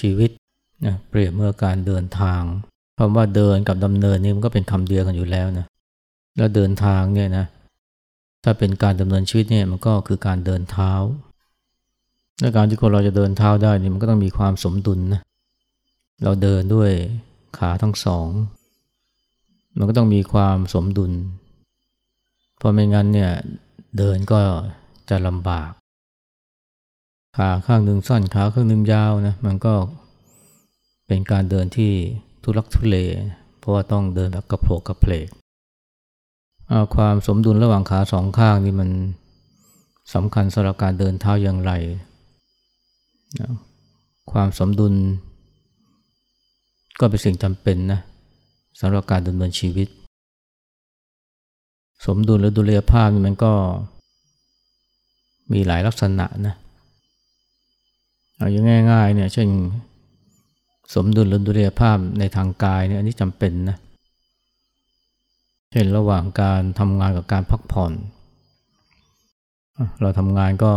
ชีวิตนะเปรียบเมื่อการเดินทางคำว่าเดินกับดำเนินนี่มันก็เป็นคำเดียวกันอยู่แล้วนะแล้วเดินทางเนี่ยนะถ้าเป็นการดำเนินชีวิตเนี่ยมันก็คือการเดินเท้าและการที่คนเราจะเดินเท้าได้นี่มันก็ต้องมีความสมดุลนะเราเดินด้วยขาทั้งสอง มันก็ต้องมีความสมดุล เพราะไม่งั้นเนี่ยเดินก็จะลำบาก ขาข้างหนึ่งสั้นขาข้างหนึ่งยาวนะมันก็เป็นการเดินที่ทุลักทุเลเพราะว่าต้องเดินแบบกระโผกกระเพลกความสมดุลระหว่างขาสองข้างนี่มันสำคัญสำหรับการเดินเท้าอย่างไรความสมดุล ก็เป็นสิ่งจำเป็นนะสำหรับการดำเนินชีวิต สมดุลหรือดุลยภาพนี่มันก็มีหลายลักษณะนะ เอาอย่างง่ายๆเนี่ยเช่นสมดุลหรือดุลยภาพในทางกายเนี่ยอันนี้จำเป็นนะเช่นระหว่างการทำงานกับการพักผ่อน เราทำงานก็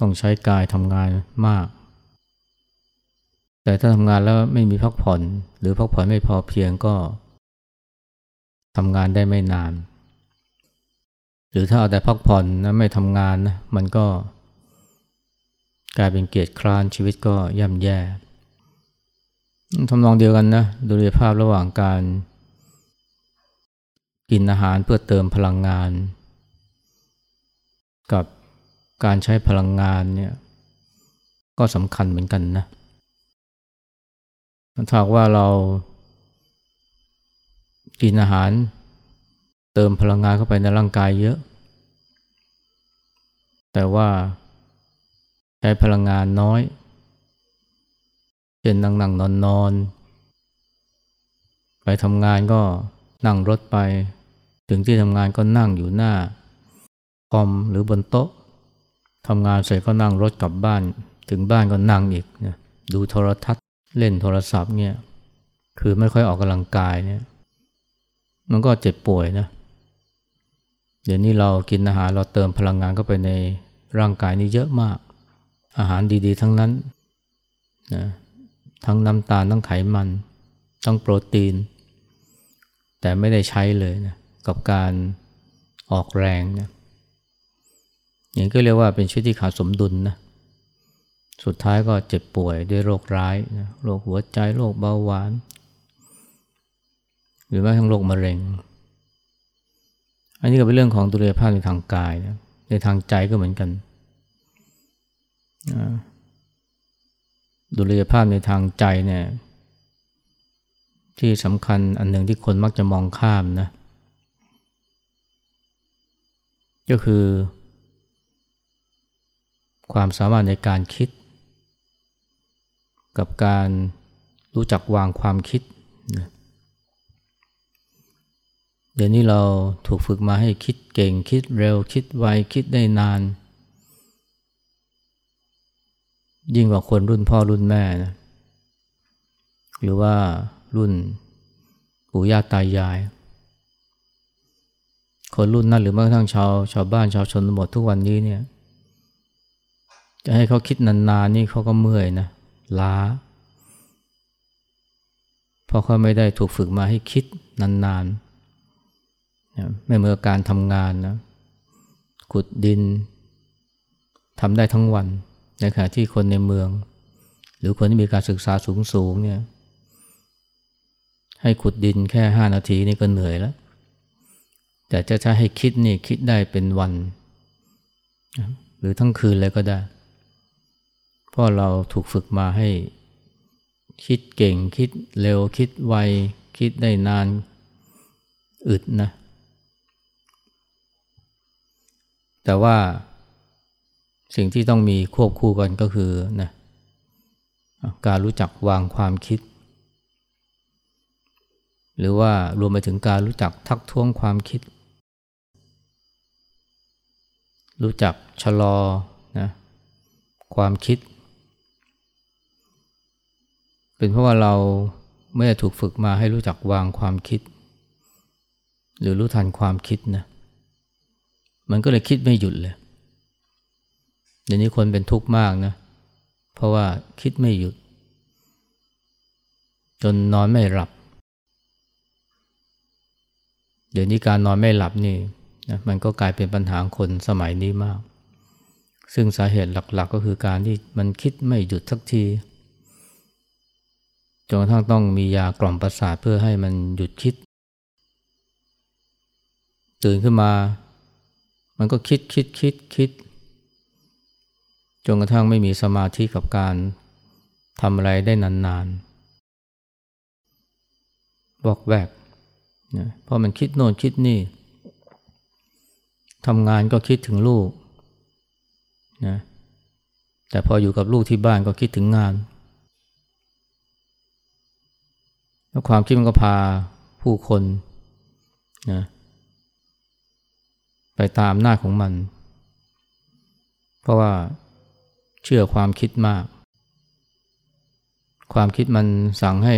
ต้องใช้กายทำงานมาก แต่ถ้าทำงานแล้วไม่มีพักผ่อน หรือพักผ่อนไม่พอเพียงก็ทำงานได้ไม่นาน หรือถ้าเอาแต่พักผ่อนนะไม่ทำงานนะมันก็ กลายเป็นเกียรติคร้านชีวิตก็ย่ำแย่ทำนองเดียวกันนะดูลยภาพระหว่างการกินอาหารเพื่อเติมพลังงาน กับการใช้พลังงานเนี่ยก็สำคัญเหมือนกันนะถ้าว่าเรากินอาหารเติมพลังงานเข้าไปในร่างกายเยอะ แต่ว่า ช้พลังงานน้อย เช่นนั่งนั่งนอนนอนไปทำงานก็นั่งรถไป ถึงที่ทำงานก็นั่งอยู่หน้าคอมหรือบนโต๊ะทำงานเสร็จก็นั่งรถกลับบ้าน ถึงบ้านก็นั่งอีกนดูโทรทัศน์เล่นโทรศัพท์เนี่ยคือไม่ค่อยออกกำลังกายเนี่ยมันก็เจ็บป่วยนะเดี๋ยวนี้เรากินอาหารเราเติมพลังงานเข้าไปในร่างกายนี่เยอะมาก อาหารดีๆ ทั้งนั้นนะทั้งน้ำตาลทั้งไขมันทั้งโปรตีน แต่ไม่ได้ใช้เลยนะกับการออกแรงนะอย่างก็เรียกว่าเป็นชีวิตที่ขาดสมดุลนะสุดท้ายก็เจ็บป่วยด้วยโรคร้ายนะโรคหัวใจโรคเบาหวาน หรือแม้ทั้งโรคมะเร็ง อันนี้ก็เป็นเรื่องของดุลยภาพในทางกายนะในทางใจก็เหมือนกัน ดุลยภาพในทางใจเนี่ยที่สำคัญอันหนึ่งที่คนมักจะมองข้ามนะ ก็คือ ความสามารถในการคิด กับการรู้จักวางความคิดนะเดี๋ยวนี้เราถูกฝึกมาให้คิดเก่งคิดเร็วคิดไวคิดได้นาน ยิ่งกว่าคนรุ่นพ่อรุ่นแม่นะหรือว่ารุ่นปู่ย่าตายาย คนรุ่นนั้นหรือแม้กระทั่งชาวชาวบ้านชาวชนบททุกวันนี้เนี่ย จะให้เขาคิดนานๆนี่เขาก็เมื่อยนะล้า เพราะเขาไม่ได้ถูกฝึกมาให้คิดนานๆ ไม่เหมือนการทำงานนะขุดดินทำได้ทั้งวัน ในขณะที่คนในเมือง หรือคนที่มีการศึกษาสูงสูงเนี่ยให้ขุดดินแค่ห้านาทีนี่ก็เหนื่อยแล้ว แต่จะใช้ให้คิดนี่คิดได้เป็นวัน หรือทั้งคืนเลยก็ได้ เพราะเราถูกฝึกมาให้ คิดเก่งคิดเร็วคิดไว คิดได้นานอึดนะ แต่ว่า สิ่งที่ต้องมีควบคู่กันก็คือนะการรู้จักวางความคิด หรือว่ารวมไปถึงการรู้จักทักท้วงความคิด รู้จักชะลอนะความคิด เป็นเพราะว่าเราไม่ได้ถูกฝึกมาให้รู้จักวางความคิด หรือรู้ทันความคิดนะมันก็เลยคิดไม่หยุดเลย เดี๋ยวนี้คนเป็นทุกข์มากนะ เพราะว่าคิดไม่หยุด จนนอนไม่หลับ เดี๋ยวนี้การนอนไม่หลับนี่นะมันก็กลายเป็นปัญหาคนสมัยนี้มาก ซึ่งสาเหตุหลักๆ ก็คือการที่มันคิดไม่หยุดสักทีจนกระทั่งต้องมียากล่อมประสาทเพื่อให้มันหยุดคิด ตื่นขึ้นมา มันก็คิดคิดคิดคิด จนกระทั่งไม่มีสมาธิกับการทำอะไรได้นานๆบอกแวกนะเพราะมันคิดโน่นคิดนี่ทำงานก็คิดถึงลูกนะแต่พออยู่กับลูกที่บ้านก็คิดถึงงาน แล้วความคิดมันก็พาผู้คนนะไปตามหน้าของมัน เพราะว่า เชื่อความคิดมาก ความคิดมันสั่งให้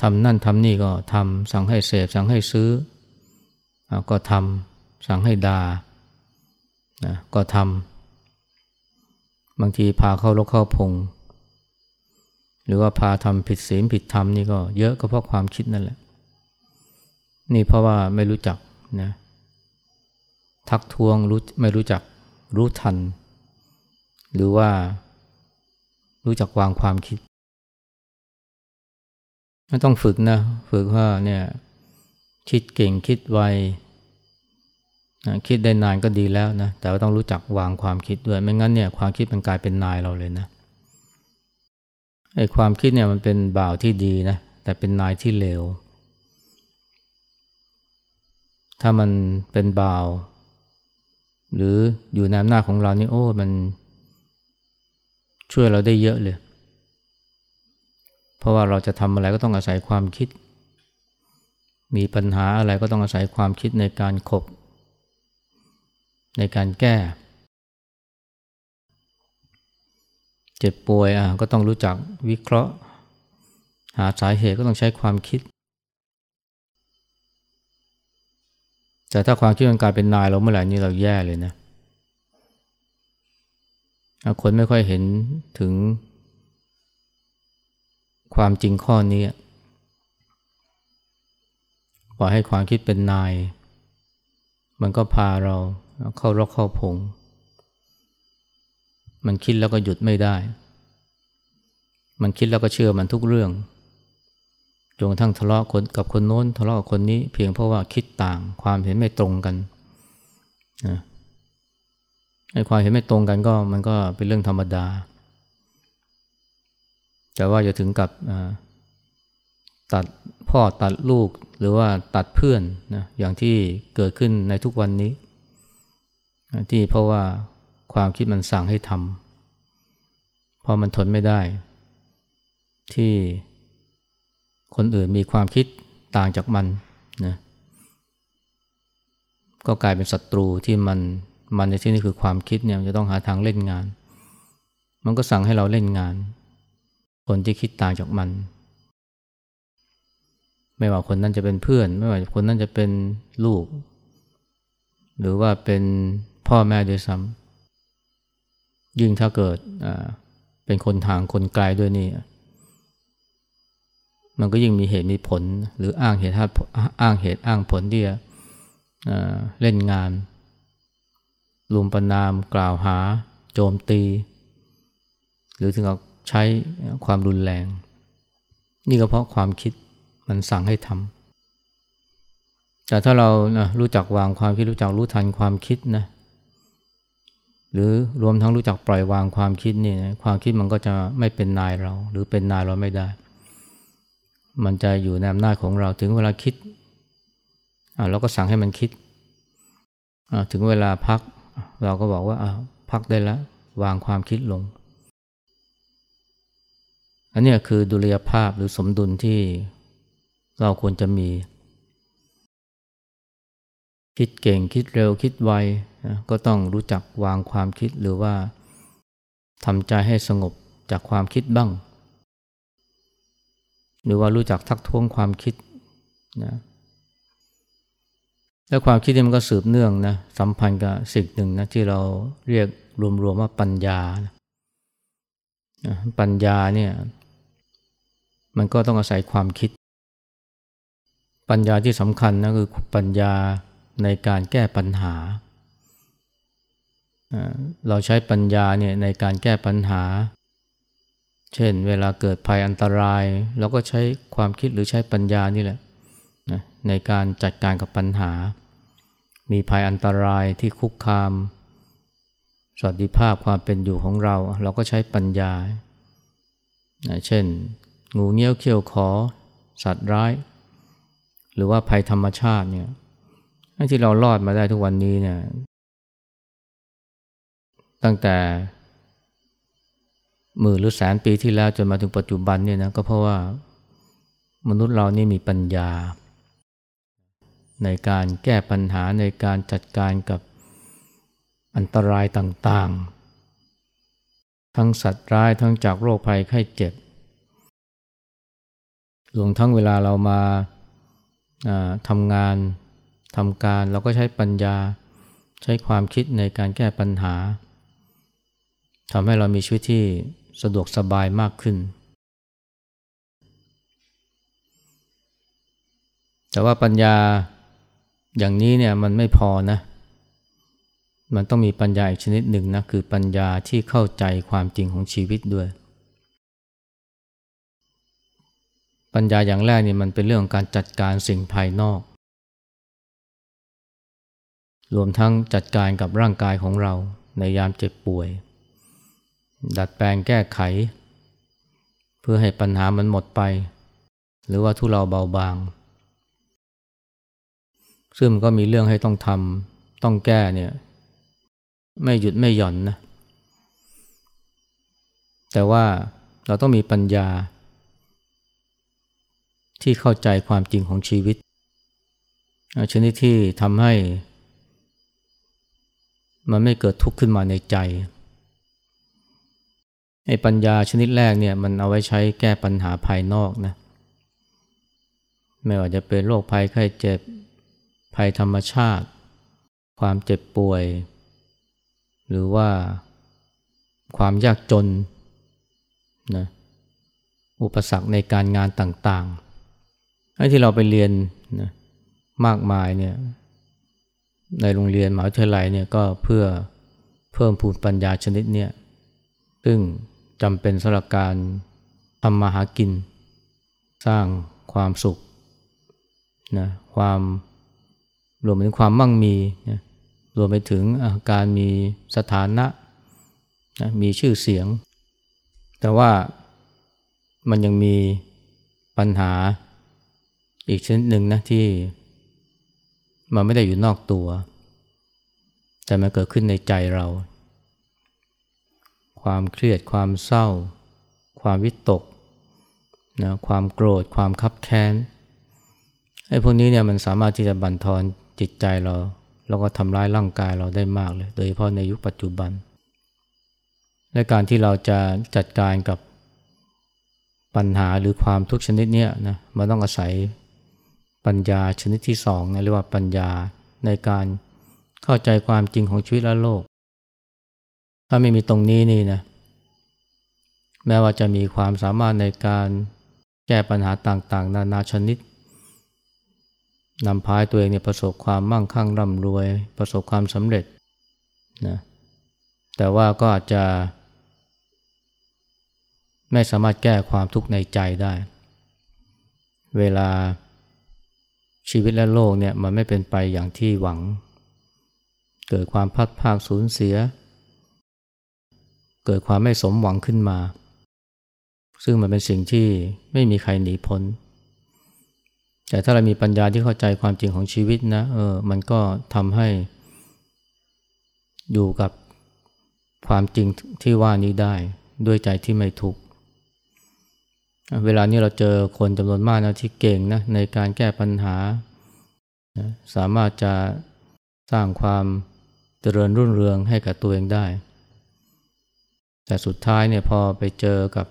ทำนั่นทำนี่ก็ทำสั่งให้เสพสั่งให้ซื้อ ก็ทำสั่งให้ดานะก็ทำบางทีพาเข้ารกเข้าพง หรือว่าพาทำผิดศีลผิดธรรมนี่ก็เยอะก็เพราะความคิดนั่นแหละ นี่เพราะว่าไม่รู้จักนะทักท้วงรู้ไม่รู้จักรู้ทัน หรือว่ารู้จักวางความคิดไม่ต้องฝึกนะ ฝึกว่าเนี่ยคิดเก่งคิดไวนะคิดได้นานก็ดีแล้วนะ แต่ว่าต้องรู้จักวางความคิดด้วย ไม่งั้นเนี่ยความคิดมันกลายเป็นนายเราเลยนะไอ้ความคิดเนี่ยมันเป็นบ่าวที่ดีนะ แต่เป็นนายที่เลว ถ้ามันเป็นบ่าว หรืออยู่ในอำนาจของเรานี่โอ้มัน ช่วยเราได้เยอะเลย เพราะว่าเราจะทำอะไรก็ต้องอาศัยความคิด มีปัญหาอะไรก็ต้องอาศัยความคิดในการขบ ในการแก้ เจ็บป่วยอะก็ต้องรู้จักวิเคราะห์ หาสาเหตุก็ต้องใช้ความคิด แต่ถ้าความคิดมันกลายเป็นนายเราเมื่อไหร่นี่เราแย่เลยนะ คนไม่ค่อยเห็นถึงความจริงข้อนี้ปล่อยให้ความคิดเป็นนาย มันก็พาเราเข้ารกเข้าพงมันคิดแล้วก็หยุดไม่ได้ มันคิดแล้วก็เชื่อมันทุกเรื่องจนกระทั่งทะเลาะคนกับคนโน้น ทะเลาะกับคนนี้เพียงเพราะว่าคิดต่างความเห็นไม่ตรงกันนะ ไอ้ความเห็นไม่ตรงกันก็มันก็เป็นเรื่องธรรมดา แต่ว่าจะถึงกับตัดพ่อตัดลูกหรือว่าตัดเพื่อนนะอย่างที่เกิดขึ้นในทุกวันนี้ ที่เพราะว่าความคิดมันสั่งให้ทำพอมันทนไม่ได้ ที่คนอื่นมีความคิดต่างจากมันนะก็กลายเป็นศัตรูที่มัน มันในที่นี้คือความคิดเนี่ยจะต้องหาทางเล่นงาน มันก็สั่งให้เราเล่นงาน คนที่คิดต่างจากมัน ไม่ว่าคนนั้นจะเป็นเพื่อน ไม่ว่าคนนั้นจะเป็นลูก หรือว่าเป็นพ่อแม่ด้วยซ้ำยิ่งถ้าเกิดเป็นคนทางคนไกลด้วยนี่มันก็ยิ่งมีเหตุมีผล หรืออ้างเหตุอ้างเหตุอ้างผลที่จะเล่นงาน ลุมประนามกล่าวหา โจมตี หรือถึงกับใช้ความรุนแรง นี่ก็เพราะความคิดมันสั่งให้ทำแต่ถ้าเรานะรู้จักวางความคิดรู้จักรู้ทันความคิดนะหรือรวมทั้งรู้จักปล่อยวางความคิดนี่นะความคิดมันก็จะไม่เป็นนายเรา หรือเป็นนายเราไม่ได้ มันจะอยู่ในอำนาจของเราถึงเวลาคิดเราก็สั่งให้มันคิดถึงเวลาพัก เราก็บอกว่าพักได้แล้ววางความคิดลง อันนี้คือดุลยภาพหรือสมดุลที่เราควรจะมี คิดเก่งคิดเร็วคิดไวก็ต้องรู้จักวางความคิดหรือว่าทำใจให้สงบจากความคิดบ้าง หรือว่ารู้จักทักท้วงความคิดนะ แล้วความคิดนี่มันก็สืบเนื่องนะสัมพันธ์กับสิ่งหนึ่งนะที่เราเรียกรวมๆว่าปัญญาปัญญาเนี่ยมันก็ต้องอาศัยความคิด ปัญญาที่สำคัญนะคือปัญญาในการแก้ปัญหา เราใช้ปัญญาเนี่ยในการแก้ปัญหา เช่น เวลาเกิดภัยอันตราย เราก็ใช้ความคิดหรือใช้ปัญญานี่แหละ ในการจัดการกับปัญหา มีภัยอันตรายที่คุกคาม สวัสดิภาพความเป็นอยู่ของเรา เราก็ใช้ปัญญา เช่น งูเงี้ยวเขี้ยวขอ สัตว์ร้าย หรือว่าภัยธรรมชาติเนี่ยที่เรารอดมาได้ทุกวันนี้เนี่ยตั้งแต่หมื่นหรือแสนปีที่แล้วจนมาถึงปัจจุบันเนี่ยนะก็เพราะว่ามนุษย์เรานี่มีปัญญา ในการแก้ปัญหาในการจัดการกับอันตรายต่างๆ ทั้งสัตว์ร้ายทั้งจากโรคภัยไข้เจ็บรวมทั้งเวลาเรามาทำงานทำการเราก็ใช้ปัญญาใช้ความคิดในการแก้ปัญหาทำให้เรามีชีวิตที่สะดวกสบายมากขึ้น แต่ว่าปัญญา อย่างนี้เนี่ยมันไม่พอนะ มันต้องมีปัญญาอีกชนิดหนึ่งนะ คือปัญญาที่เข้าใจความจริงของชีวิตด้วย ปัญญาอย่างแรกนี่มันเป็นเรื่องของการจัดการสิ่งภายนอก รวมทั้งจัดการกับร่างกายของเราในยามเจ็บป่วย ดัดแปลงแก้ไข เพื่อให้ปัญหามันหมดไป หรือว่าทุเลาเบาบาง ซึ่งก็มีเรื่องให้ต้องทำต้องแก้เนี่ย ไม่หยุดไม่หย่อนนะ แต่ว่าเราต้องมีปัญญา ที่เข้าใจความจริงของชีวิต ชนิดที่ทำให้ มันไม่เกิดทุกข์ขึ้นมาในใจไอ้ปัญญาชนิดแรกเนี่ยมันเอาไว้ใช้แก้ปัญหาภายนอกนะ ไม่ว่าจะเป็นโรคภัยไข้เจ็บ ภัยธรรมชาติ ความเจ็บป่วย หรือว่าความยากจนนะอุปสรรคในการงานต่างๆไอ้ที่เราไปเรียนนะมากมายเนี่ยในโรงเรียนมหาวิทยาลัยเนี่ยก็เพื่อเพิ่มพูนปัญญาชนิดเนี่ยซึ่งจำเป็นสำหรับการทำมาหากิน สร้างความสุขนะความ รวมไปถึงความมั่งมีนะรวมไปถึงการมีสถานะนะมีชื่อเสียง แต่ว่ามันยังมีปัญหาอีกชนิดหนึ่งนะที่มันไม่ได้อยู่นอกตัว แต่มันเกิดขึ้นในใจเรา ความเครียดความเศร้า ความวิตกนะความโกรธ ความคับแค้นไอ้พวกนี้เนี่ยมันสามารถที่จะบั่นทอน จิตใจเรา แล้วก็ทำร้ายร่างกายเราได้มากเลย โดยเฉพาะในยุคปัจจุบัน และการที่เราจะจัดการกับปัญหาหรือความทุกชนิดเนี้ยนะมันต้องอาศัยปัญญาชนิดที่สองนะเรียกว่าปัญญาในการเข้าใจความจริงของชีวิตและโลก ถ้าไม่มีตรงนี้นี่นะแม้ว่าจะมีความสามารถในการแก้ปัญหาต่างๆ นานาชนิด นำพายตัวเองเนี่ยประสบความมั่งคั่งร่ำรวย ประสบความสำเร็จนะแต่ว่าก็อาจจะ ไม่สามารถแก้ความทุกข์ในใจได้ เวลาชีวิตและโลกเนี่ยมันไม่เป็นไปอย่างที่หวัง เกิดความพัดภาคสูญเสีย เกิดความไม่สมหวังขึ้นมา ซึ่งมันเป็นสิ่งที่ไม่มีใครหนีพ้น แต่ถ้าเรามีปัญญาที่เข้าใจความจริงของชีวิตนะเออมันก็ทำให้อยู่กับความจริงที่ว่านี้ได้ด้วยใจที่ไม่ทุกข์เวลานี้เราเจอคนจำนวนมากนะที่เก่งนะในการแก้ปัญหา สามารถจะสร้างความเจริญรุ่นเรืองให้กับตัวเองได้ แต่สุดท้ายเนี่ยพอไปเจอกับ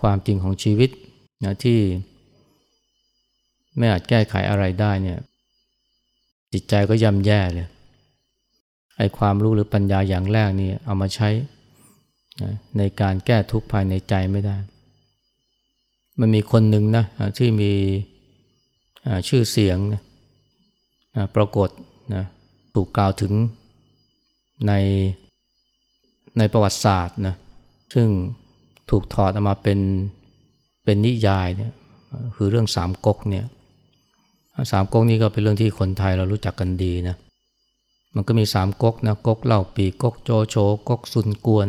ความจริงของชีวิตนะที่ ไม่อาจแก้ไขอะไรได้เนี่ย จิตใจก็ย่ำแย่เลยไอ้ความรู้หรือปัญญาอย่างแรกนี่เอามาใช้ในการแก้ทุกข์ภายในใจไม่ได้ มันมีคนหนึ่งนะที่มีชื่อเสียงนะปรากฏนะถูกกล่าวถึงในในประวัติศาสตร์นะซึ่งถูกถอดออกมาเป็นเป็นนิยายเนี่ยคือเรื่องสามก๊กเนี่ย สามก๊กนี่ก็เป็นเรื่องที่คนไทยเรารู้จักกันดีนะมันก็มีสามก๊กนะก๊กเล่าปีก๊กโจโฉก๊กซุนกวน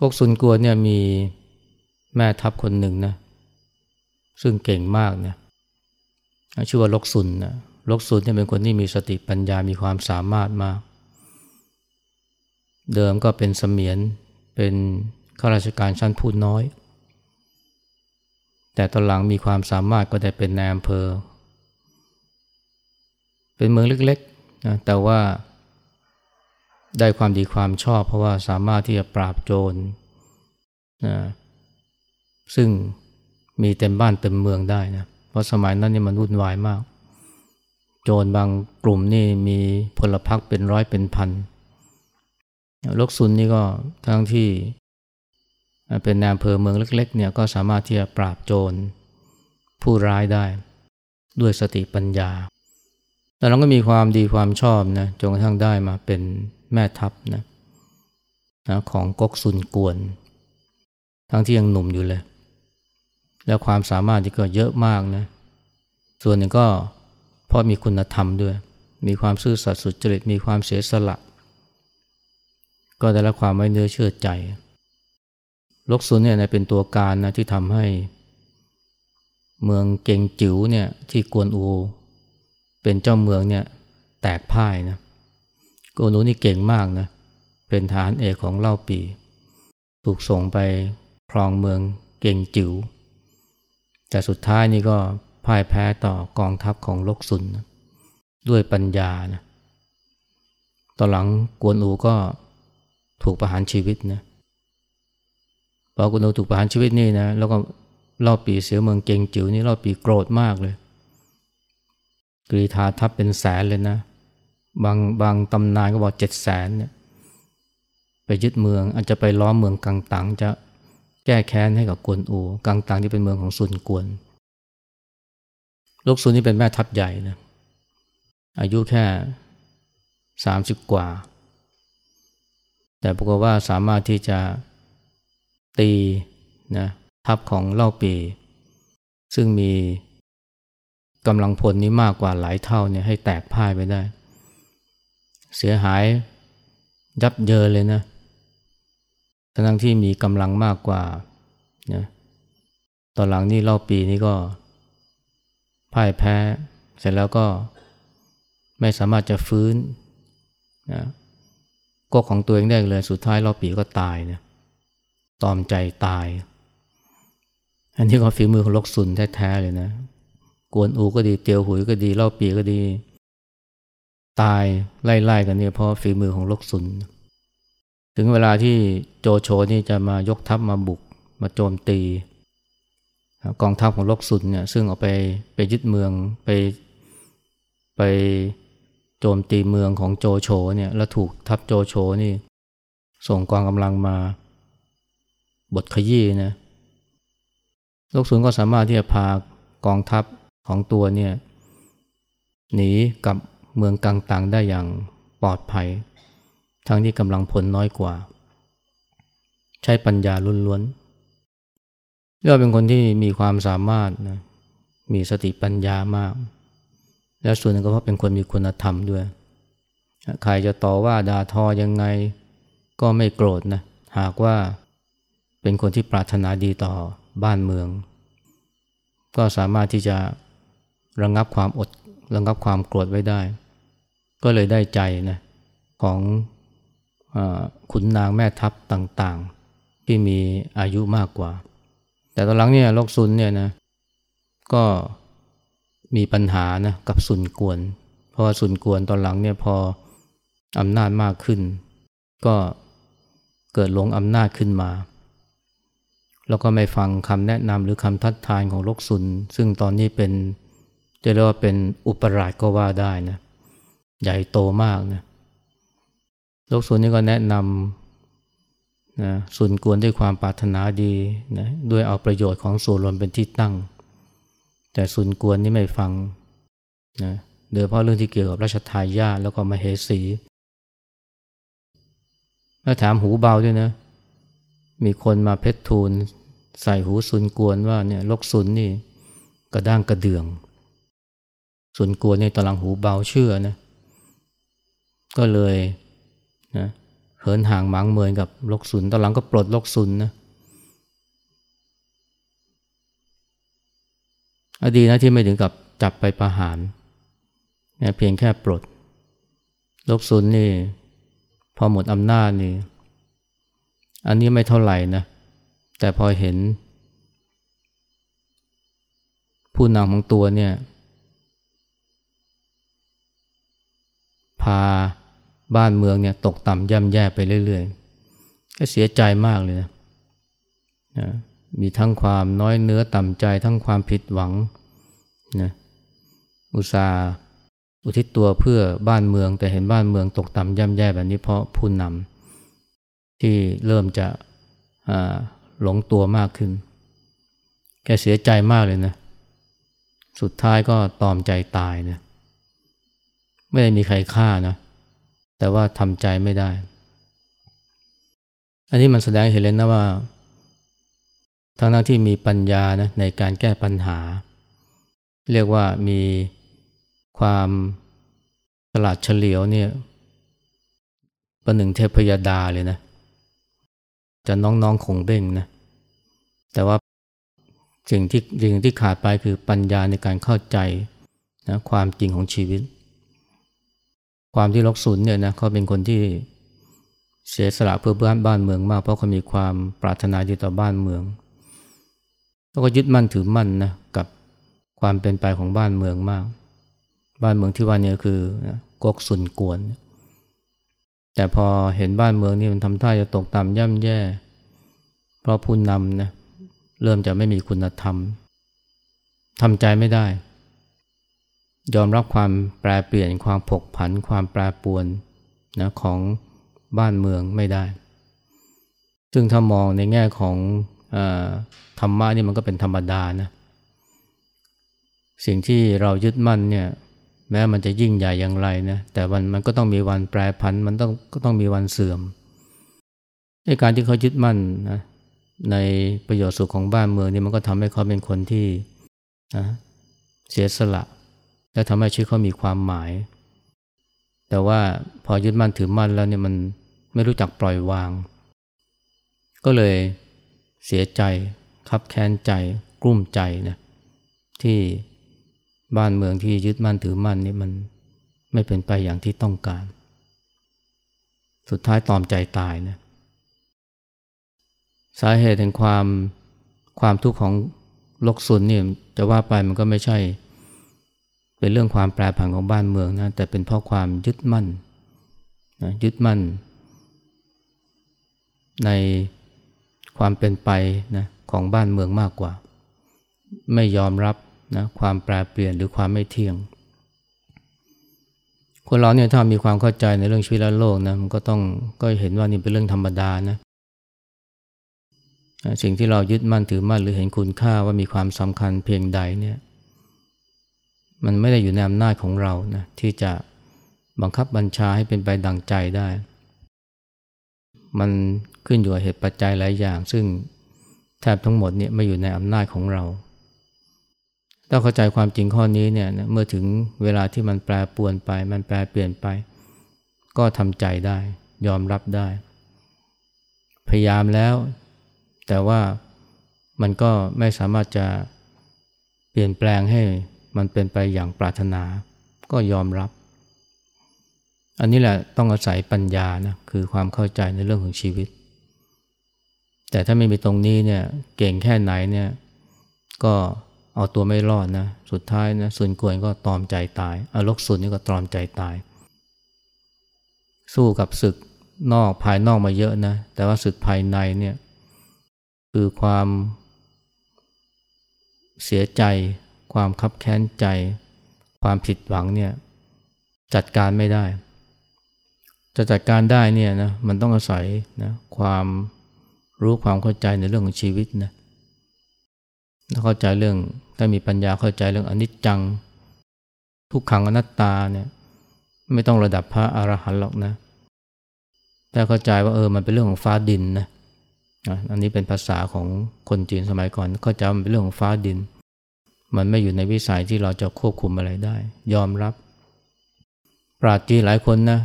ก๊กซุนกวนเนี่ยมีแม่ทัพคนหนึ่งนะซึ่งเก่งมากนะชื่อว่าลกซุนนะลกซุนเนี่ยเป็นคนที่มีสติปัญญามีความสามารถมาก เดิมก็เป็นเสมียนเป็นข้าราชการชั้นผู้น้อย แต่ตอนหลังมีความสามารถก็ได้เป็นนายอำเภอ เป็นเมืองเล็กๆนะแต่ว่าได้ความดีความชอบ เพราะว่าสามารถที่จะปราบโจรนะซึ่งมีเต็มบ้านเต็มเมืองได้นะเพราะสมัยนั้นนี่มันวุ่นวายมาก โจรบางกลุ่มนี่มีพลพรรคเป็นร้อยเป็นพันลกซุนนี่ก็ทั้งที่เป็นนายอำเภอเมืองเล็ก ๆ เนี่ยก็สามารถที่จะปราบโจรผู้ร้ายได้ ด้วยสติปัญญา แต่เราก็มีความดีความชอบนะจนกระทั่งได้มาเป็นแม่ทัพนะนะของก๊กซุนกวน ทั้งที่ยังหนุ่มอยู่เลย แล้วความสามารถที่ก็เยอะมากนะส่วนหนึ่งก็เพราะมีคุณธรรมด้วย มีความซื่อสัตย์สุจริตมีความเสียสละ ก็ได้รับความไว้เนื้อเชื่อใจลกซุนเนี่ยเป็นตัวการนะที่ทำให้ เมืองเก่งจิ๋วเนี่ยที่กวนอู เป็นเจ้าเมืองเนี่ยแตกพ่ายนะกวนอูนี่เก่งมากนะเป็นฐานเอกของเล่าปี ถูกส่งไปครองเมืองเก่งจิ๋วแต่สุดท้ายนี่ก็พ่ายแพ้ต่อกองทัพของลกซุนนะด้วยปัญญานะตอนหลังกวนอูก็ถูกประหารชีวิตนะพอกุณโอถูกประหารชีวิตนี่นะแล้วก็เล่าปีเสียเมืองเก่งจิ๋วนี่เล่าปีโกรธมากเลย กรีธาทัพเป็นแสนเลยนะ บางบางตำนานก็บอกเจ็ดแสนเนี่ยไปยึดเมืองอาจจะไปล้อมเมืองกังตังจะแก้แค้นให้กับกวนอูกังตังที่เป็นเมืองของซุนกวนลูกซุนนี่เป็นแม่ทัพใหญ่นะอายุแค่สามสิบกว่า แต่ปรากฏว่าสามารถที่จะตีนะทัพของเล่าปี ซึ่งมี กำลังพลนี้มากกว่าหลายเท่าเนี่ยให้แตกพ่ายไปได้ เสียหายยับเยินเลยนะทั้งที่มีกำลังมากกว่านะตอนหลังนี่เล่าปีนี่ก็พ่ายแพ้ เสร็จแล้วก็ไม่สามารถจะฟื้นนะก็ของตัวเองได้เลยสุดท้ายเล่าปีก็ตายนะตอมใจตาย อันนี้ก็ฝีมือของลกซุนแท้ๆเลยนะ กวนอูก็ดีเตียวหุยก็ดีเล่าปีก็ดี ตายไล่ๆกันเนี่ยเพราะฝีมือของลกซุน ถึงเวลาที่โจโฉนี่จะมายกทัพมาบุกมาโจมตี กองทัพของลกซุนเนี่ยซึ่งเอาไปไปยึดเมืองไปไปโจมตีเมืองของโจโฉเนี่ยแล้วถูกทัพโจโฉนี่ ส่งกองกำลังมา บทขยี้นะโลกศูนก็สามารถที่จะพากองทัพ ของตัวเนี่ยหนีกับเมืองกลางต่างได้อย่างปลอดภัย ทั้งที่กำลังผลน้อยกว่า ใช้ปัญญาล้วนๆเรียกเป็นคนที่มีความสามารถนะมีสติปัญญามาก และส่วนหนึ่งก็เพราะเป็นคนมีคุณธรรมด้วย ใครจะต่อว่าด่าทอยังไงก็ไม่โกรธนะหากว่าเป็นคนที่ปรารถนาดีต่อบ้านเมือง ก็สามารถที่จะ ระงงับความอดระงงับความโกรธไว้ได้ ก็เลยได้ใจนะของอขุนนางแม่ทัพต่างๆ ที่มีอายุมากกว่า แต่ตอนหลังเนี่ยโลกซุนเนี่ยนะก็มีปัญหานะกับซุนกวน เพราะว่าซุนกวนตอนหลังเนี่ยพออำนาจมากขึ้น ก็เกิดหลงอำนาจขึ้นมา แล้วก็ไม่ฟังคำแนะนำหรือคำทัดทานของโลกซุน ซึ่งตอนนี้เป็น จะเรียกว่าเป็นอุปราชก็ว่าได้นะใหญ่โตมากนะลกซุนนี่ก็แนะนำนะสุนกวนด้วยความปรารถนาดีนะด้วยเอาประโยชน์ของส่วนรวมเป็นที่ตั้ง แต่สุนกวนนี่ไม่ฟังนะโดยเฉพาะเรื่องที่เกี่ยวกับราชทายาทแล้วก็มเหสีแล้วถามหูเบาด้วยนะ มีคนมาเพชรทูลใส่หูสุนกวนว่าเนี่ยลกสุนนี่กระด้างกระเดือง สุนกลัวนในตลังหูเบาเชื่อนะ ก็เลยนะเหินห่างหมางเมินกับลกสุนตอนหลังก็ปลดลกสุนนะอดีนะที่ไม่ถึงกับจับไปประหารนะเพียงแค่ปลด ลกสุนนี่ พอหมดอำนาจนี่ อันนี้ไม่เท่าไหร่นะ แต่พอเห็น ผู้นำของตัวเนี่ย พาบ้านเมืองเนี่ยตกต่ำย่ำแย่ไปเรื่อยๆ ก็เสียใจมากเลยนะนะมีทั้งความน้อยเนื้อต่ำใจทั้งความผิดหวังนะอุตส่าห์อุทิศตัวเพื่อบ้านเมืองแต่เห็นบ้านเมืองตกต่ำย่ำแย่แบบนี้เพราะผู้นำที่เริ่มจะหลงตัวมากขึ้น แกเสียใจมากเลยนะ สุดท้ายก็ตอมใจตายนะ ไม่ได้มีใครฆ่านะ แต่ว่าทำใจไม่ได้ อันนี้มันแสดงเห็นเลยนะว่าทั้งนั้นที่มีปัญญานะในการแก้ปัญหา เรียกว่ามีความฉลาดเฉลียวเนี่ยประหนึ่งเทพยดาเลยนะ จะน้องๆคงเบ้งนะ แต่ว่าสิ่งที่สิ่งที่ขาดไปคือปัญญาในการเข้าใจนะความจริงของชีวิต ความที่ลกสุนเนี่ยนะเขาเป็นคนที่เสียสละเพื่อบ้านบ้านเมืองมาก เพราะเขามีความปรารถนาดีต่อบ้านเมืองแล้วก็ยึดมั่นถือมั่นนะกับความเป็นไปของบ้านเมืองมาก บ้านเมืองที่ว่านี้คือนะกกสุนกวน แต่พอเห็นบ้านเมืองนี่มันทำท่าจะตกต่ำย่ำแย่ เพราะผู้นำนะเริ่มจะไม่มีคุณธรรมทำใจไม่ได้ ยอมรับความแปรเปลี่ยนความผกผัน ความแปรปวนนะของบ้านเมืองไม่ได้ ซึ่งถ้ามองในแง่ของอธรรมะนี่มันก็เป็นธรรมดานะสิ่งที่เรายึดมั่นเนี่ยแม้มันจะยิ่งใหญ่อย่างไรนะแต่วันมันก็ต้องมีวันแปรผันมันต้องก็ต้องมีวันเสื่อมในการที่เขายึดมั่นนะในประโยชน์สุขของบ้านเมืองนี่มันก็ทำให้เขาเป็นคนที่นะเสียสละ และทำให้ชีวิตเขามีความหมาย แต่ว่าพอยึดมั่นถือมั่นแล้วเนี่ยมันไม่รู้จักปล่อยวาง ก็เลยเสียใจคับแค้นใจกลุ้มใจนะที่บ้านเมืองที่ยึดมั่นถือมั่นนี่มันไม่เป็นไปอย่างที่ต้องการ สุดท้ายตอมใจตายนะสาเหตุแห่งความความทุกข์ของโลกสุนนี่ยจะว่าไปมันก็ไม่ใช่ เป็นเรื่องความแปรผันของบ้านเมืองนะแต่เป็นเพราะความยึดมั่นนะยึดมั่น ในความเป็นไปนะของบ้านเมืองมากกว่า ไม่ยอมรับนะความแปรเปลี่ยนหรือความไม่เที่ยง คนเราเนี่ยถ้ามีความเข้าใจในเรื่องชีวิตและโลกนะมันก็ต้องก็เห็นว่านี่เป็นเรื่องธรรมดานะสิ่งที่เรายึดมั่นถือมั่นหรือเห็นคุณค่าว่ามีความสำคัญเพียงใดเนี่ย มันไม่ได้อยู่ในอำนาจของเรานะที่จะบังคับบัญชาให้เป็นไปดังใจได้ มันขึ้นอยู่กับเหตุปัจจัยหลายอย่าง ซึ่งแทบทั้งหมดเนี่ยไม่อยู่ในอำนาจของเราถ้าเข้าใจความจริงข้อนี้เนี่ยเมื่อถึงเวลาที่มันแปรปวนไป มันแปรเปลี่ยนไป ก็ทำใจได้ ยอมรับได้ พยายามแล้ว แต่ว่ามันก็ไม่สามารถจะเปลี่ยนแปลงให้ มันเป็นไปอย่างปรารถนาก็ยอมรับ อันนี้แหละต้องอาศัยปัญญานะคือความเข้าใจในเรื่องของชีวิต แต่ถ้าไม่มีตรงนี้เนี่ยเก่งแค่ไหนเนี่ยก็เอาตัวไม่รอดนะสุดท้ายนะส่วนกวนก็ตอมใจตายอารกสุนนี่ก็ตอมใจตาย สู้กับศึกนอกภายนอกมาเยอะนะแต่ว่าศึกภายในเนี่ยคือความเสียใจ ความคับแค้นใจ ความผิดหวังเนี่ยจัดการไม่ได้ จะจัดการได้เนี่ยนะมันต้องอาศัยนะความรู้ความเข้าใจในเรื่องของชีวิตนะถ้าเข้าใจเรื่องถ้ามีปัญญาเข้าใจเรื่องอนิจจัง ทุกขังอนัตตาเนี่ยไม่ต้องระดับพระอรหันต์หรอกนะ แต่เข้าใจว่าเออมันเป็นเรื่องของฟ้าดินนะอันนี้เป็นภาษาของคนจีนสมัยก่อน เข้าใจมันเป็นเรื่องของฟ้าดิน มันไม่อยู่ในวิสัยที่เราจะควบคุมอะไรได้ ยอมรับ ปราจีหลายคนนะ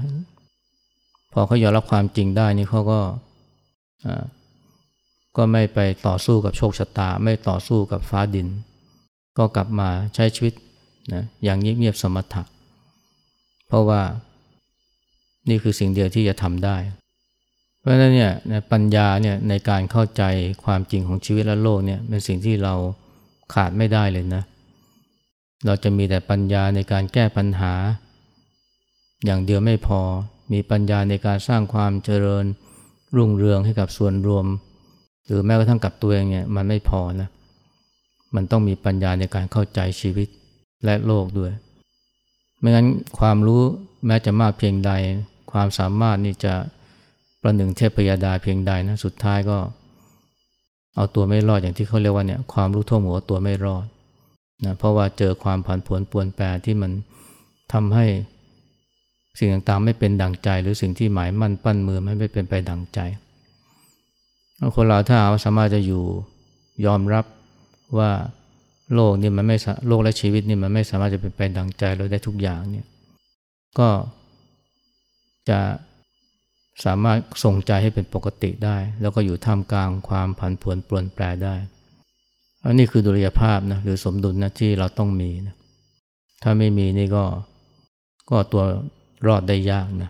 พอเขายอมรับความจริงได้นี่เขาก็ก็ไม่ไปต่อสู้กับโชคชะตา ไม่ต่อสู้กับฟ้าดิน ก็กลับมาใช้ชีวิตนะอย่างเงียบๆสมถะเพราะว่านี่คือสิ่งเดียวที่จะทำได้ เพราะฉะนั้นเนี่ยปัญญาเนี่ยในการเข้าใจความจริงของชีวิตและโลกเนี่ยเป็นสิ่งที่เรา ขาดไม่ได้เลยนะ เราจะมีแต่ปัญญาในการแก้ปัญหา อย่างเดียวไม่พอ มีปัญญาในการสร้างความเจริญรุ่งเรืองให้กับส่วนรวม หรือแม้กระทั่งกับตัวเองเนี่ยมันไม่พอนะ มันต้องมีปัญญาในการเข้าใจชีวิตและโลกด้วย ไม่งั้นความรู้แม้จะมากเพียงใด ความสามารถนี่จะประหนึ่งเทพยดาเพียงใดนะ สุดท้ายก็ เอาตัวไม่รอดอย่างที่เขาเรียกว่าเนี่ยความรู้ท่วมหัวตัวไม่รอดนะเพราะว่าเจอความผันผวนปวนแปรที่มันทำให้สิ่งต่างๆ ไม่เป็นดังใจ หรือสิ่งที่หมายมั่นปั้นมือไม่เป็นไปดังใจคนเราถ้าอาสามารถจะอยู่ยอมรับว่าโลกนี่มันไม่โลกและชีวิตนี่มันไม่สามารถจะเป็นไปดังใจเราได้ทุกอย่างเนี่ยก็จะ สามารถทรงใจให้เป็นปกติได้ แล้วก็อยู่ท่ามกลางความผันผวนปลวนแปรได้อันนี้คือดุลยภาพนะหรือสมดุลนะที่เราต้องมีนะถ้าไม่มีนี่ก็ก็ตัวรอดได้ยากนะ